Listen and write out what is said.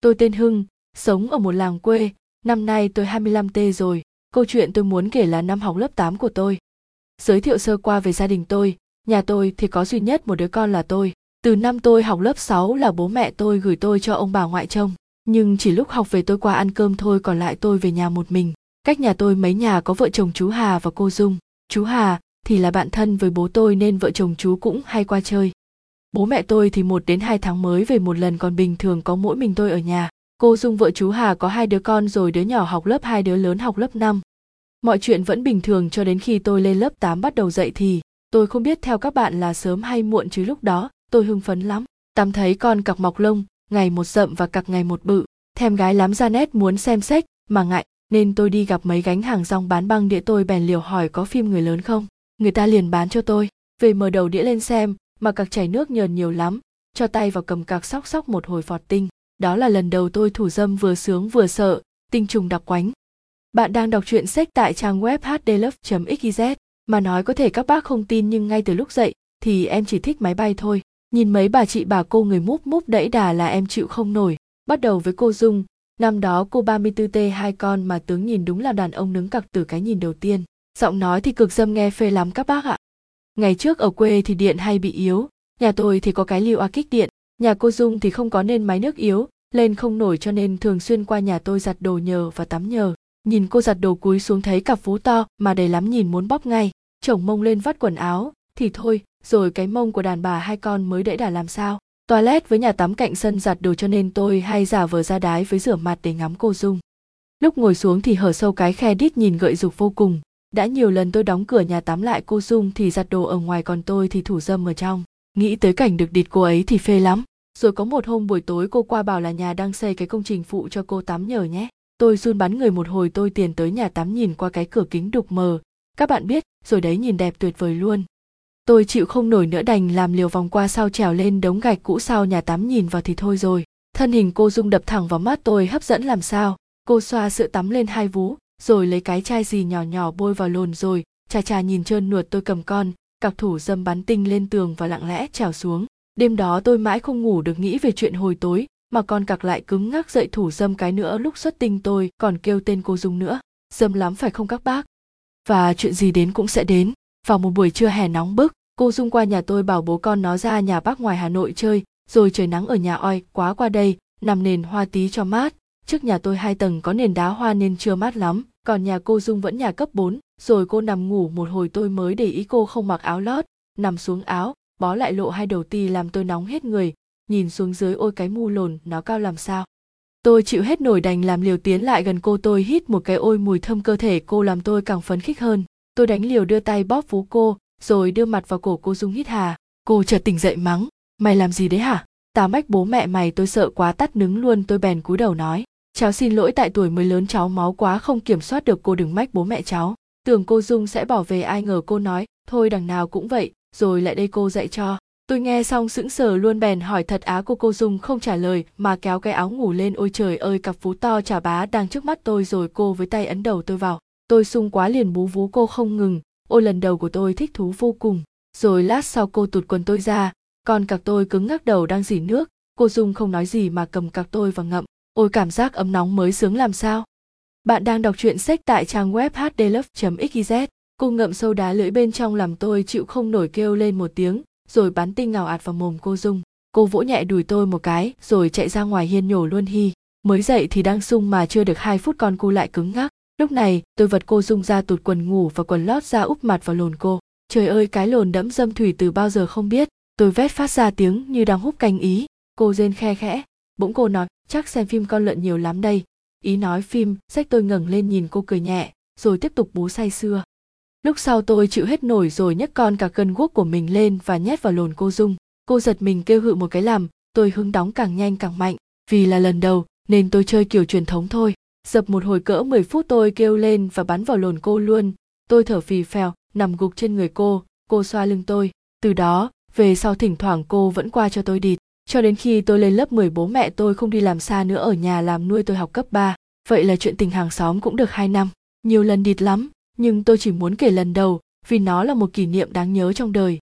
Tôi tên Hưng, sống ở một làng quê, năm nay tôi 25 tê rồi. Câu chuyện tôi muốn kể là năm học lớp 8 của tôi. Giới thiệu sơ qua về gia đình tôi, nhà tôi thì có duy nhất một đứa con là tôi. Từ năm tôi học lớp 6 là bố mẹ tôi gửi tôi cho ông bà ngoại trông. Nhưng chỉ lúc học về tôi qua ăn cơm thôi còn lại tôi về nhà một mình. Cách nhà tôi mấy nhà có vợ chồng chú Hà và cô Dung. Chú Hà thì là bạn thân với bố tôi nên vợ chồng chú cũng hay qua chơi. Bố mẹ tôi thì một đến hai tháng mới về một lần còn bình thường có mỗi mình tôi ở nhà. Cô Dung vợ chú Hà có hai đứa con rồi đứa nhỏ học lớp hai đứa lớn học lớp 5. Mọi chuyện vẫn bình thường cho đến khi tôi lên lớp 8 bắt đầu dậy thì tôi không biết theo các bạn là sớm hay muộn chứ lúc đó tôi hưng phấn lắm. Tắm thấy con cặc mọc lông, ngày một rậm và cặc ngày một bự. Thèm gái lắm ra nét muốn xem sách mà ngại nên tôi đi gặp mấy gánh hàng rong bán băng đĩa tôi bèn liều hỏi có phim người lớn không. Người ta liền bán cho tôi. Về mở đầu đĩa lên xem mà cạc chảy nước nhờn nhiều lắm, cho tay vào cầm cạc sóc sóc một hồi phọt tinh. Đó là lần đầu tôi thủ dâm vừa sướng vừa sợ, tinh trùng đặc quánh. Bạn đang đọc truyện sách tại trang web hdlove.xyz, mà nói có thể các bác không tin nhưng ngay từ lúc dậy thì em chỉ thích máy bay thôi. Nhìn mấy bà chị bà cô người múp múp đẫy đà là em chịu không nổi. Bắt đầu với cô Dung, năm đó cô 34T hai con mà tướng nhìn đúng là đàn ông nứng cặc từ cái nhìn đầu tiên. Giọng nói thì cực dâm nghe phê lắm các bác ạ. Ngày trước ở quê thì điện hay bị yếu, nhà tôi thì có cái liều a kích điện, nhà cô Dung thì không có nên máy nước yếu, lên không nổi cho nên thường xuyên qua nhà tôi giặt đồ nhờ và tắm nhờ. Nhìn cô giặt đồ cúi xuống thấy cặp vú to mà đầy lắm nhìn muốn bóp ngay, chồng mông lên vắt quần áo, thì thôi, rồi cái mông của đàn bà hai con mới đẫy đà làm sao. Toilet với nhà tắm cạnh sân giặt đồ cho nên tôi hay giả vờ ra đái với rửa mặt để ngắm cô Dung. Lúc ngồi xuống thì hở sâu cái khe đít nhìn gợi dục vô cùng. Đã nhiều lần tôi đóng cửa nhà tắm lại cô Dung thì giặt đồ ở ngoài còn tôi thì thủ dâm ở trong. Nghĩ tới cảnh được địt cô ấy thì phê lắm. Rồi có một hôm buổi tối cô qua bảo là nhà đang xây cái công trình phụ cho cô tắm nhờ nhé. Tôi run bắn người một hồi tôi tiền tới nhà tắm nhìn qua cái cửa kính đục mờ. Các bạn biết, rồi đấy nhìn đẹp tuyệt vời luôn. Tôi chịu không nổi nữa đành làm liều vòng qua sau trèo lên đống gạch cũ sau nhà tắm nhìn vào thì thôi rồi. Thân hình cô Dung đập thẳng vào mắt tôi hấp dẫn làm sao. Cô xoa sữa tắm lên hai vú, rồi lấy cái chai gì nhỏ nhỏ bôi vào lồn rồi, chà chà nhìn trơn nuột tôi cầm con, cặc thủ dâm bắn tinh lên tường và lặng lẽ trèo xuống. Đêm đó tôi mãi không ngủ được nghĩ về chuyện hồi tối, mà con cặc lại cứng ngắc dậy thủ dâm cái nữa lúc xuất tinh tôi còn kêu tên cô Dung nữa. Dâm lắm phải không các bác? Và chuyện gì đến cũng sẽ đến. Vào một buổi trưa hè nóng bức, cô Dung qua nhà tôi bảo bố con nó ra nhà bác ngoài Hà Nội chơi, rồi trời nắng ở nhà oi quá qua đây, nằm nền hoa tí cho mát. Trước nhà tôi hai tầng có nền đá hoa nên chưa mát lắm, còn nhà cô Dung vẫn nhà cấp 4, rồi cô nằm ngủ một hồi tôi mới để ý cô không mặc áo lót, nằm xuống áo, bó lại lộ hai đầu ti làm tôi nóng hết người, nhìn xuống dưới ôi cái mu lồn nó cao làm sao. Tôi chịu hết nổi đành làm liều tiến lại gần cô tôi hít một cái ôi mùi thơm cơ thể cô làm tôi càng phấn khích hơn. Tôi đánh liều đưa tay bóp vú cô, rồi đưa mặt vào cổ cô Dung hít hà. Cô chợt tỉnh dậy mắng, mày làm gì đấy hả? Tao mách bố mẹ mày tôi sợ quá tắt nứng luôn tôi bèn cúi đầu nói. Cháu xin lỗi tại tuổi mới lớn cháu máu quá không kiểm soát được cô đừng mách bố mẹ cháu. Tưởng cô Dung sẽ bỏ về ai ngờ cô nói, thôi đằng nào cũng vậy, rồi lại đây cô dạy cho. Tôi nghe xong sững sờ luôn bèn hỏi thật á cô cô Dung không trả lời mà kéo cái áo ngủ lên ôi trời ơi cặp phú to chả bá đang trước mắt tôi rồi cô với tay ấn đầu tôi vào. Tôi sung quá liền bú vú cô không ngừng, ôi lần đầu của tôi thích thú vô cùng. Rồi lát sau cô tụt quần tôi ra, còn cặc tôi cứng ngắc đầu đang dỉ nước, cô Dung không nói gì mà cầm cặc tôi và ngậm. Ôi cảm giác ấm nóng mới sướng làm sao. Bạn đang đọc truyện sách tại trang web hdlove.xyz. Cô ngậm sâu đá lưỡi bên trong làm tôi chịu không nổi kêu lên một tiếng, rồi bắn tinh ngào ạt vào mồm cô Dung. Cô vỗ nhẹ đùi tôi một cái, rồi chạy ra ngoài hiên nhổ luôn hi. Mới dậy thì đang sung mà chưa được hai phút con cu lại cứng ngắc. Lúc này, tôi vật cô Dung ra tụt quần ngủ và quần lót ra úp mặt vào lồn cô. Trời ơi cái lồn đẫm dâm thủy từ bao giờ không biết. Tôi vét phát ra tiếng như đang hút canh ý. Cô rên khe khẽ. Bỗng cô nói, chắc xem phim con lợn nhiều lắm đây. Ý nói phim, sách tôi ngẩng lên nhìn cô cười nhẹ, rồi tiếp tục bú say sưa. Lúc sau tôi chịu hết nổi rồi nhấc con cả cân guốc của mình lên và nhét vào lồn cô dung. Cô giật mình kêu hự một cái làm tôi hứng đóng càng nhanh càng mạnh. Vì là lần đầu nên tôi chơi kiểu truyền thống thôi. Dập một hồi cỡ 10 phút tôi kêu lên và bắn vào lồn cô luôn. Tôi thở phì phèo nằm gục trên người cô cô xoa lưng tôi. Từ đó về sau thỉnh thoảng cô vẫn qua cho tôi địt cho đến khi tôi lên lớp 10 bố mẹ tôi không đi làm xa nữa ở nhà làm nuôi tôi học cấp 3. Vậy là chuyện tình hàng xóm cũng được 2 năm. Nhiều lần địt lắm, nhưng tôi chỉ muốn kể lần đầu vì nó là một kỷ niệm đáng nhớ trong đời